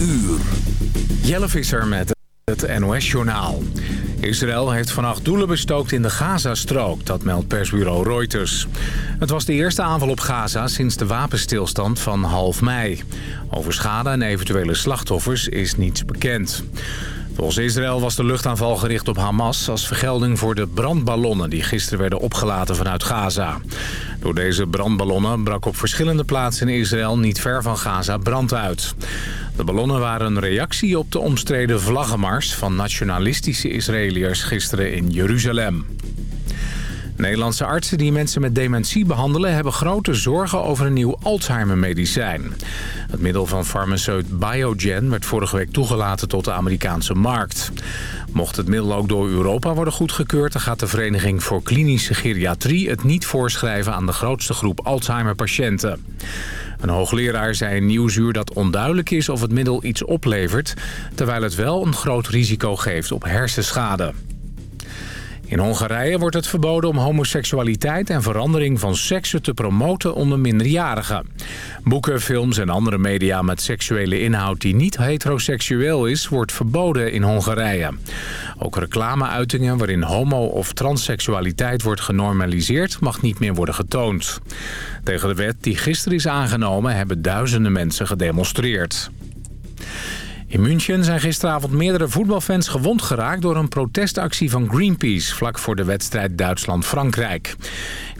uur. Jelle Visser met het NOS-journaal. Israël heeft vannacht doelen bestookt in de Gazastrook, dat meldt persbureau Reuters. Het was de eerste aanval op Gaza sinds de wapenstilstand van half mei. Over schade en eventuele slachtoffers is niets bekend. Volgens Israël was de luchtaanval gericht op Hamas... als vergelding voor de brandballonnen die gisteren werden opgelaten vanuit Gaza. Door deze brandballonnen brak op verschillende plaatsen in Israël... niet ver van Gaza brand uit. De ballonnen waren een reactie op de omstreden vlaggenmars... van nationalistische Israëliërs gisteren in Jeruzalem. Nederlandse artsen die mensen met dementie behandelen... hebben grote zorgen over een nieuw Alzheimer-medicijn. Het middel van farmaceut Biogen werd vorige week toegelaten tot de Amerikaanse markt. Mocht het middel ook door Europa worden goedgekeurd... dan gaat de Vereniging voor Klinische Geriatrie het niet voorschrijven... aan de grootste groep Alzheimer-patiënten. Een hoogleraar zei in Nieuwsuur dat onduidelijk is of het middel iets oplevert... terwijl het wel een groot risico geeft op hersenschade. In Hongarije wordt het verboden om homoseksualiteit en verandering van seksen te promoten onder minderjarigen. Boeken, films en andere media met seksuele inhoud die niet heteroseksueel is, wordt verboden in Hongarije. Ook reclameuitingen waarin homo- of transseksualiteit wordt genormaliseerd mag niet meer worden getoond. Tegen de wet die gisteren is aangenomen hebben duizenden mensen gedemonstreerd. In München zijn gisteravond meerdere voetbalfans gewond geraakt... door een protestactie van Greenpeace vlak voor de wedstrijd Duitsland-Frankrijk.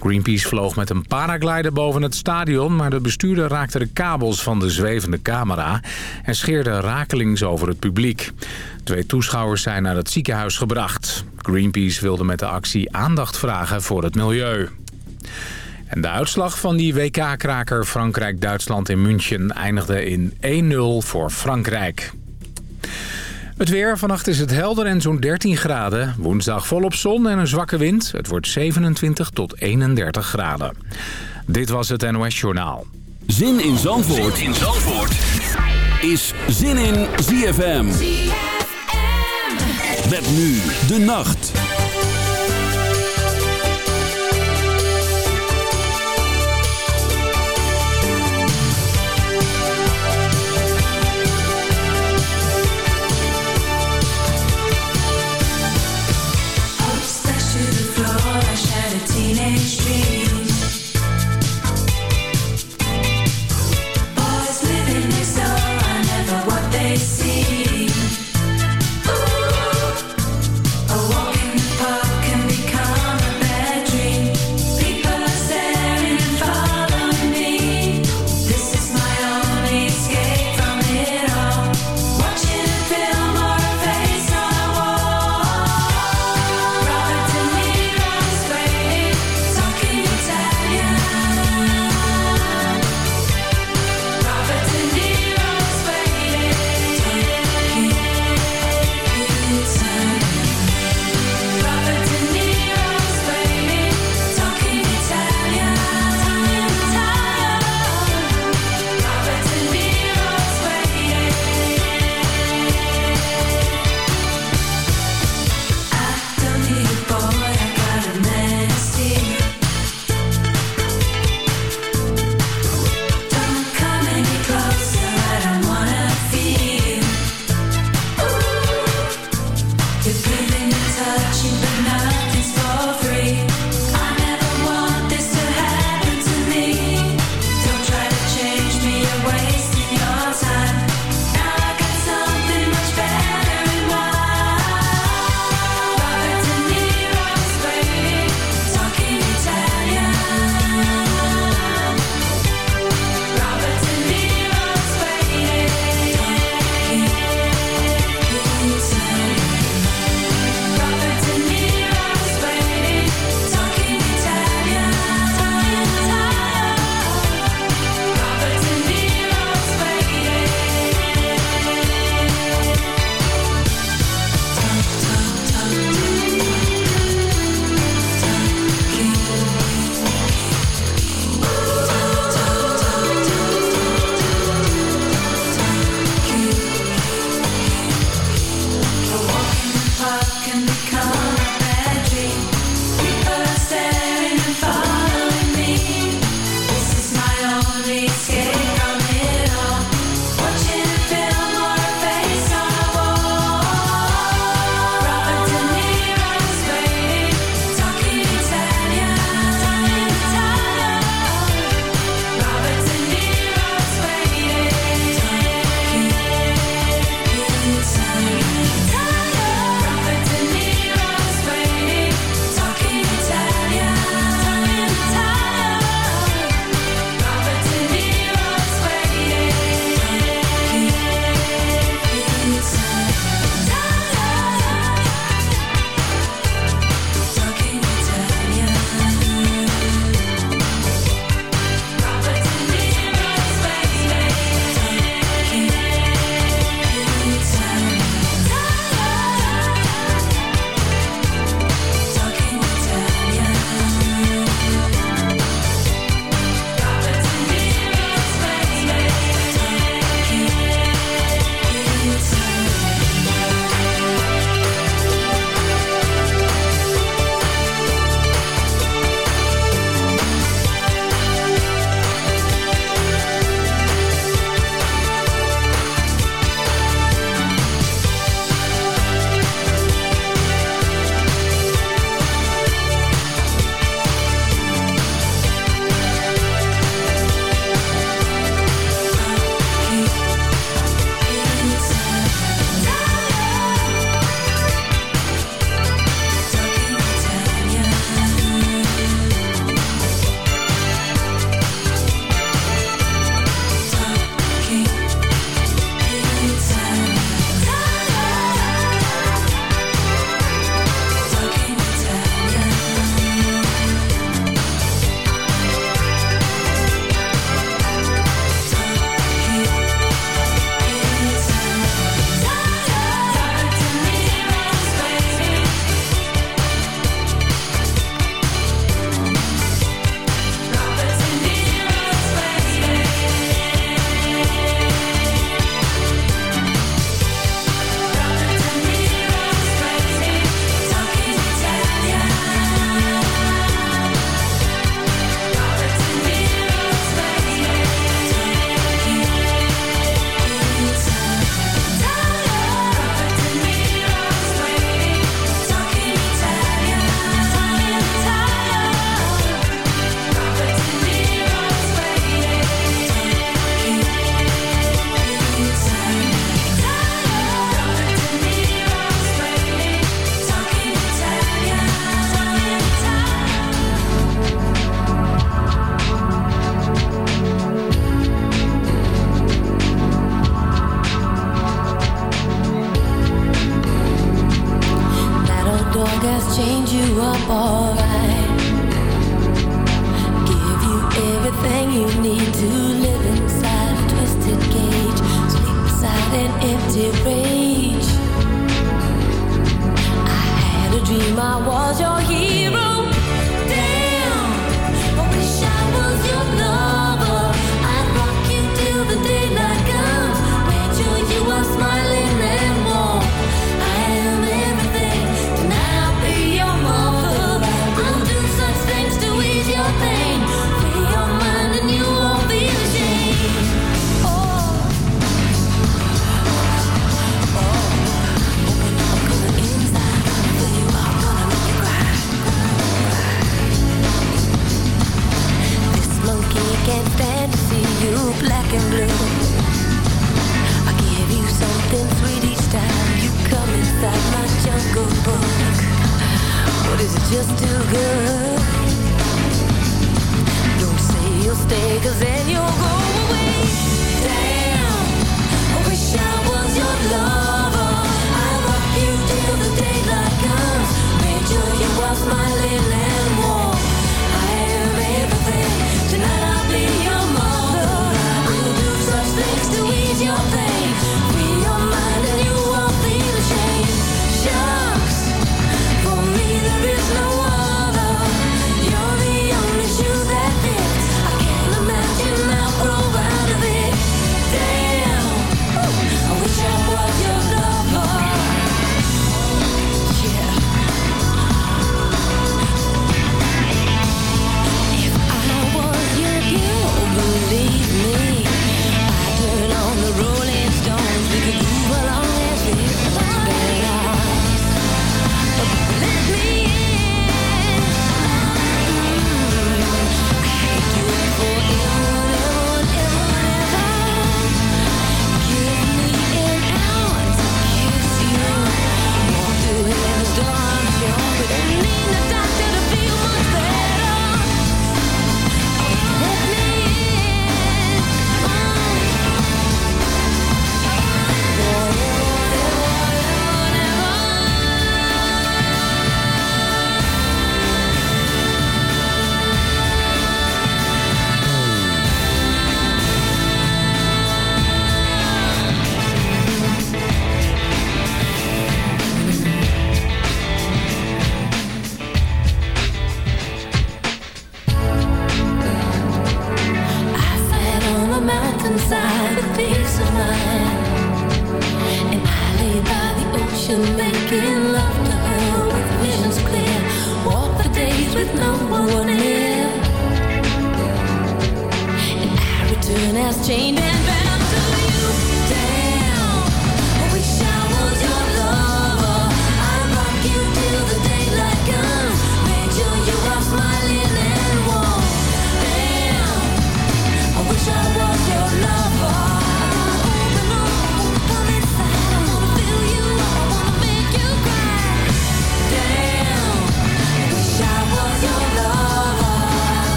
Greenpeace vloog met een paraglider boven het stadion... maar de bestuurder raakte de kabels van de zwevende camera... en scheerde rakelings over het publiek. Twee toeschouwers zijn naar het ziekenhuis gebracht. Greenpeace wilde met de actie aandacht vragen voor het milieu. En de uitslag van die WK-kraker Frankrijk-Duitsland in München eindigde in 1-0 voor Frankrijk. Het weer. Vannacht is het helder en zo'n 13 graden. Woensdag volop zon en een zwakke wind. Het wordt 27 tot 31 graden. Dit was het NOS Journaal. Zin in Zandvoort, zin in Zandvoort. is Zin in ZFM. ZFM. Met nu de nacht. teenage dream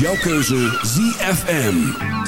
jouw keuze ZFM.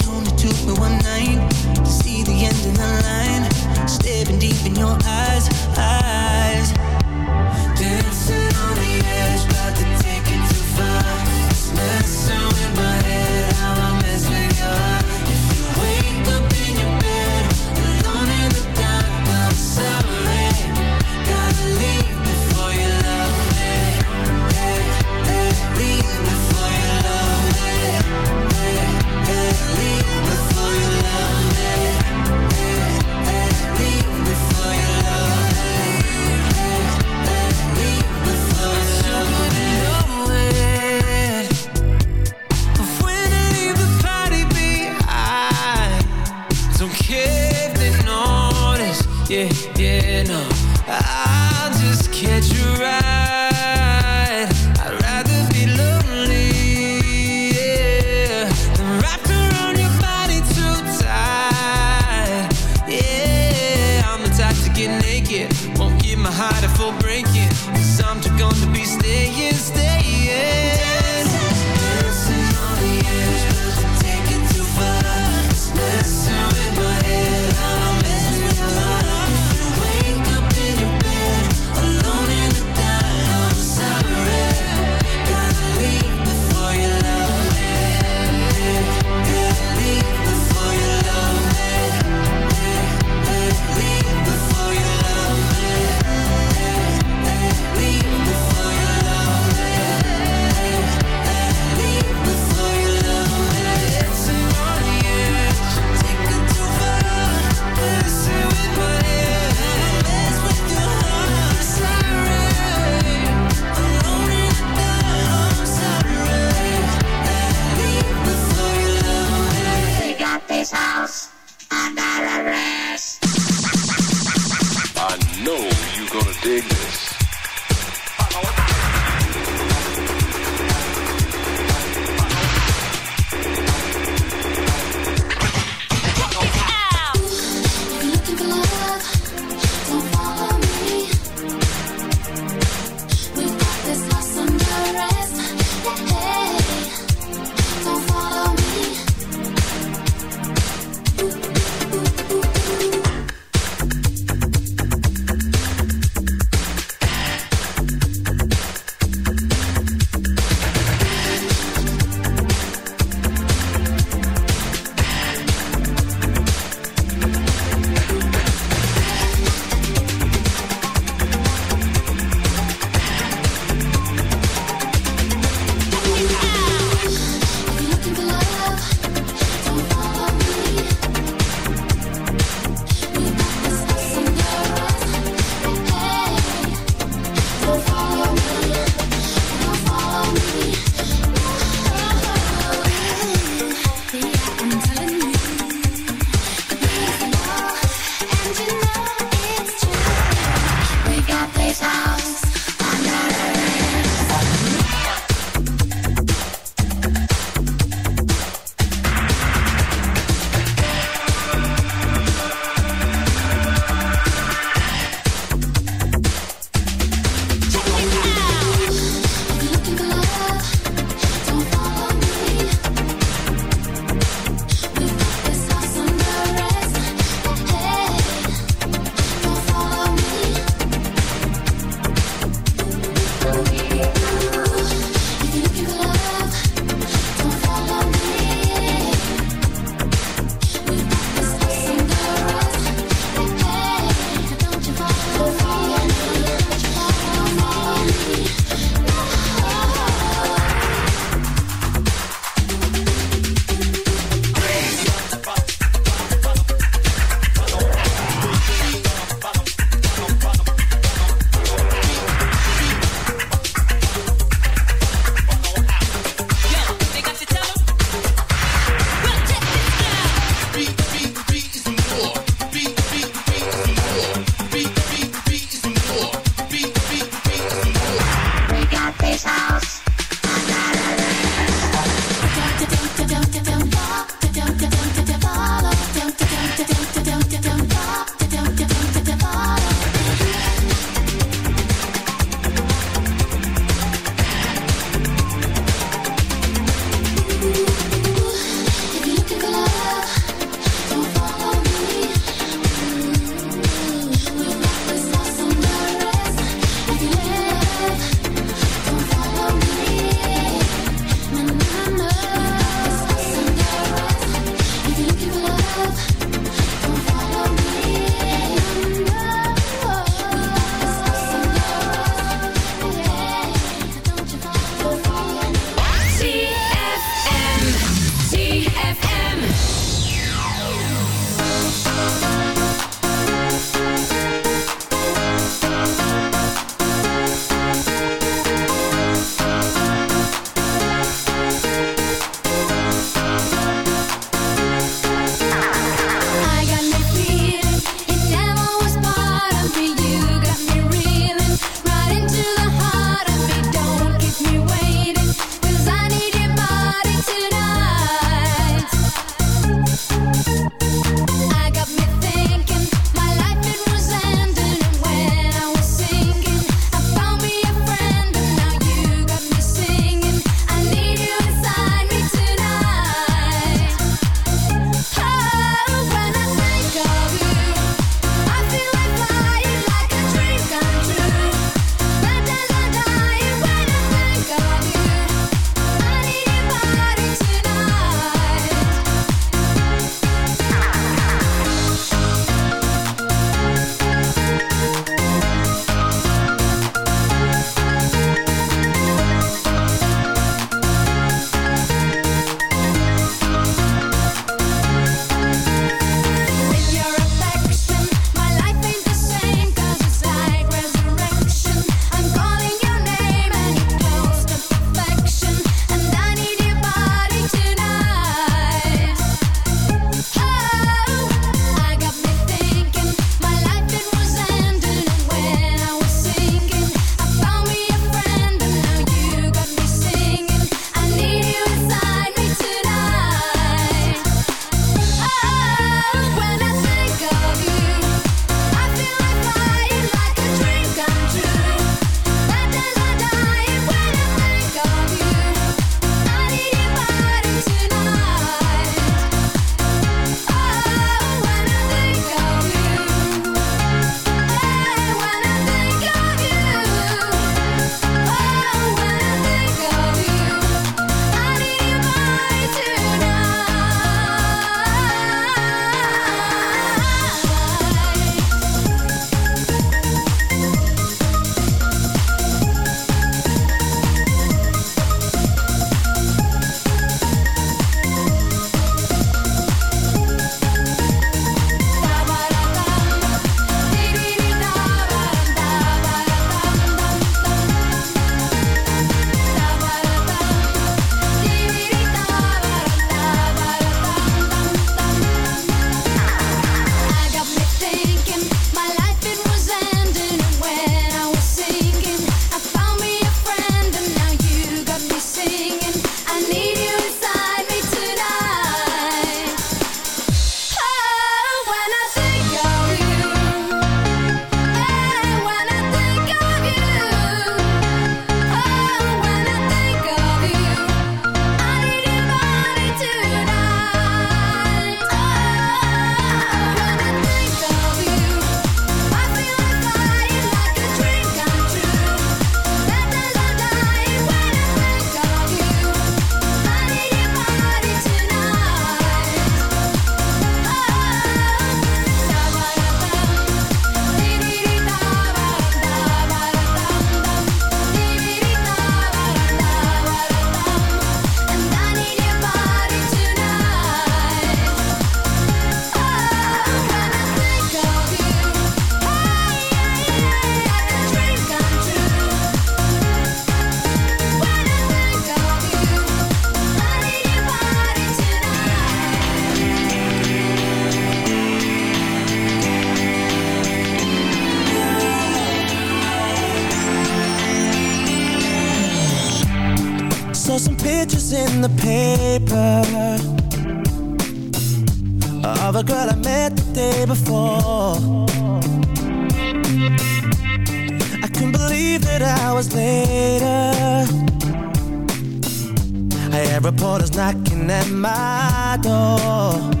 door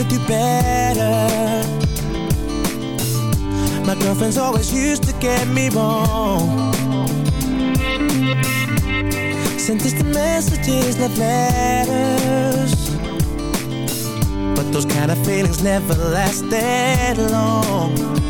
could do better. My girlfriend's always used to get me wrong. Sent distant messages, love letters. But those kind of feelings never last that long.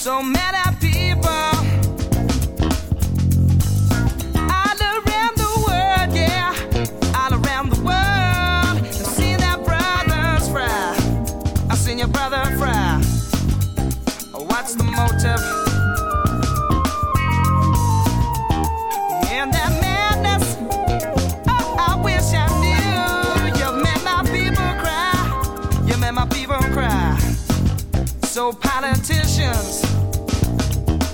so mad at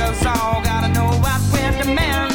us all gotta know what we're demanding.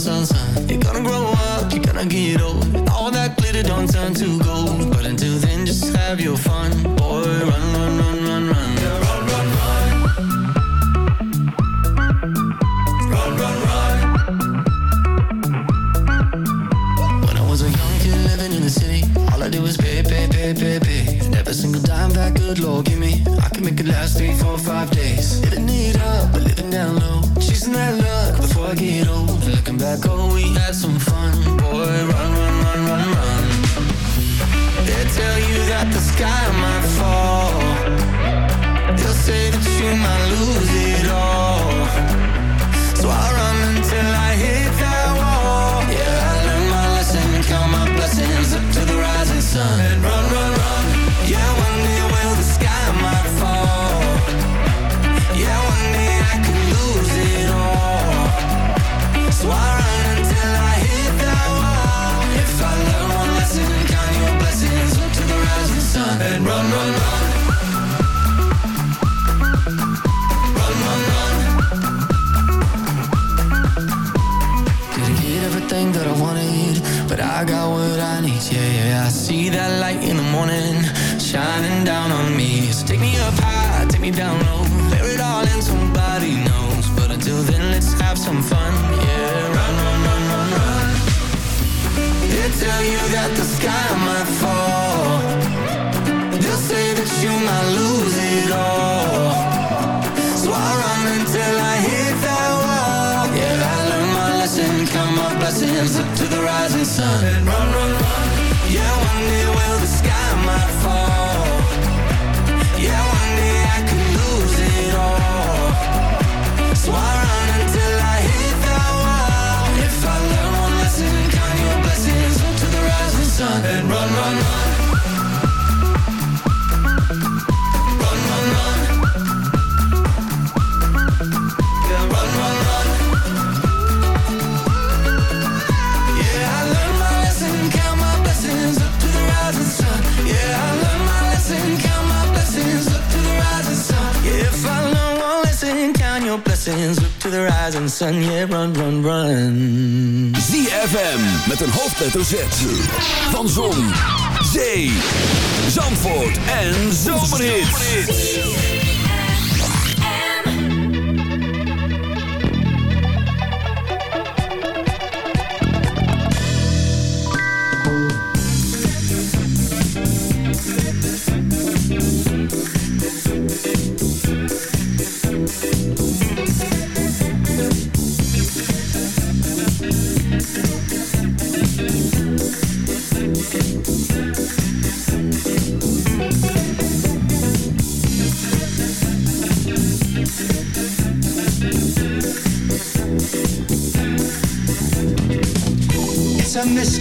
sun, sun, sun. my losing? van Zon, Zee, Zandvoort en Zon.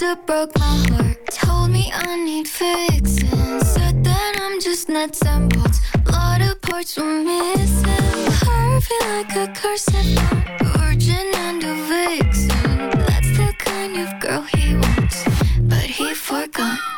doctor broke my heart. Told me I need fixing. Said that I'm just nuts and bolts. A lot of parts were missing. Heart feel like a curse Virgin and a vixen. That's the kind of girl he wants. But he forgot.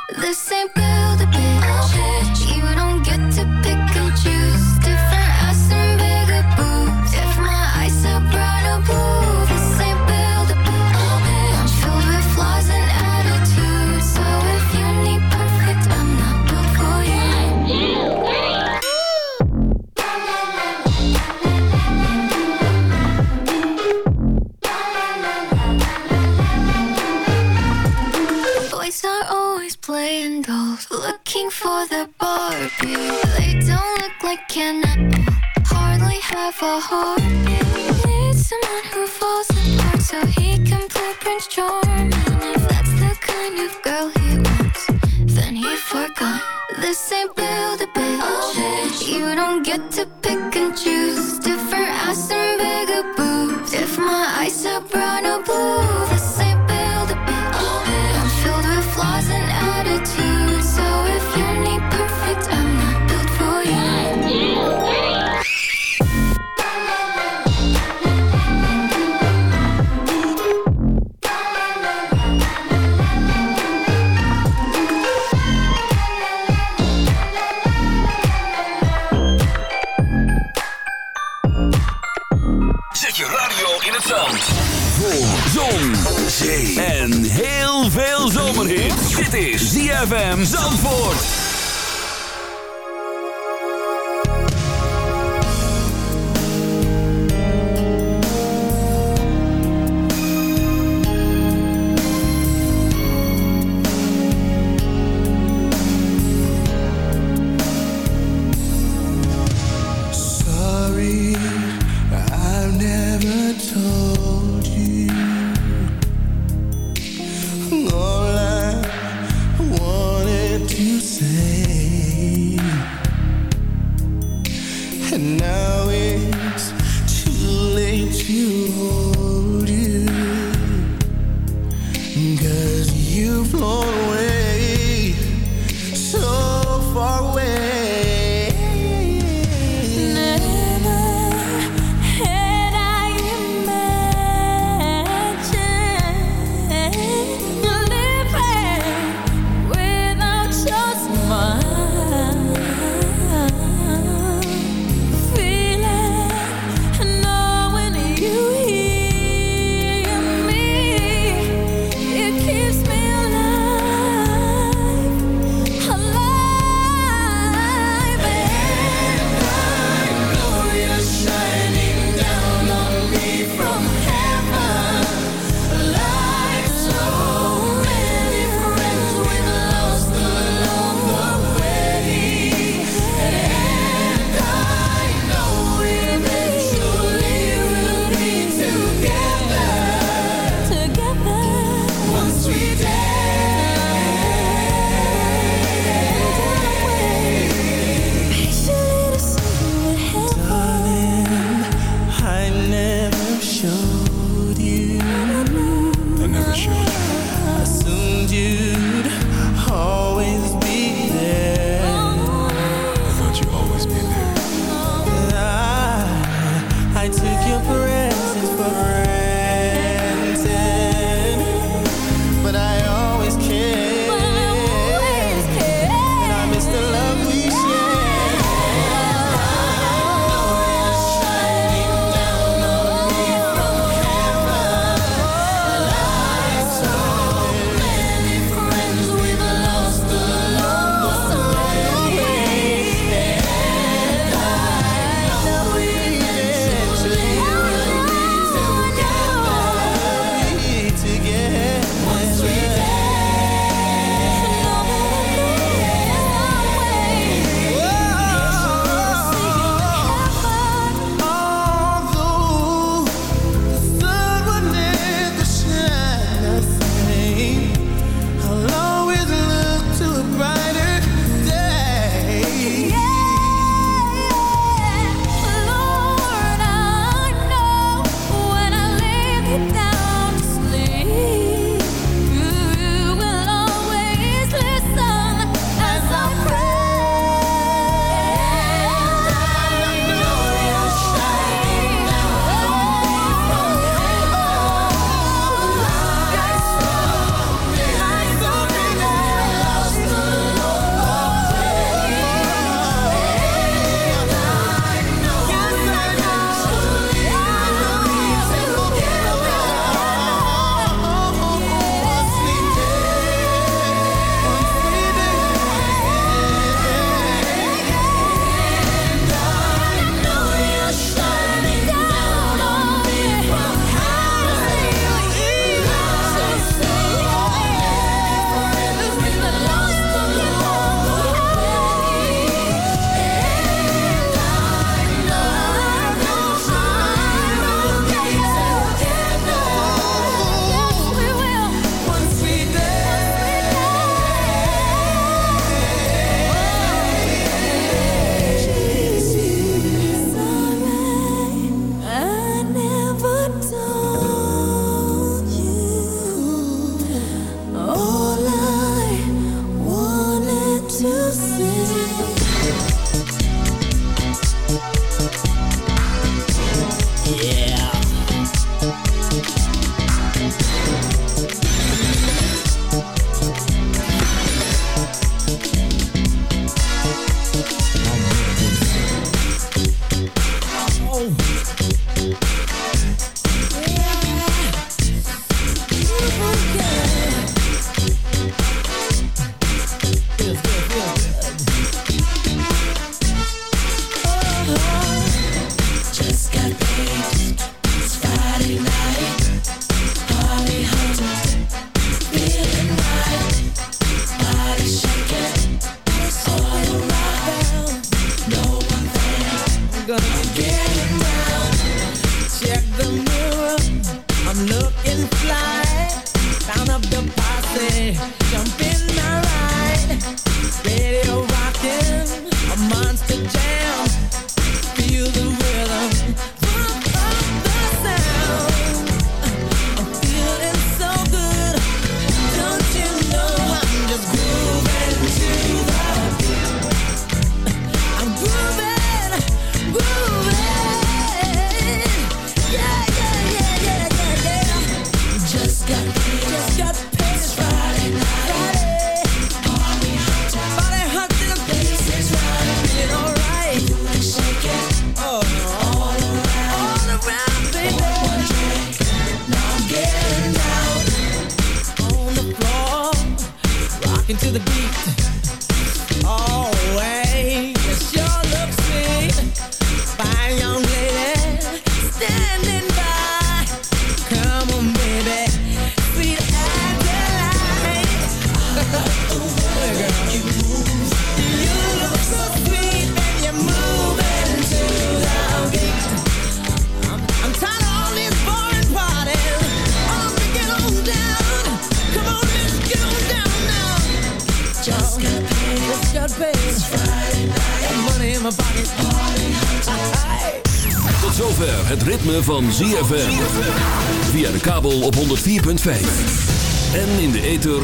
you took. ZFM Zandvoort.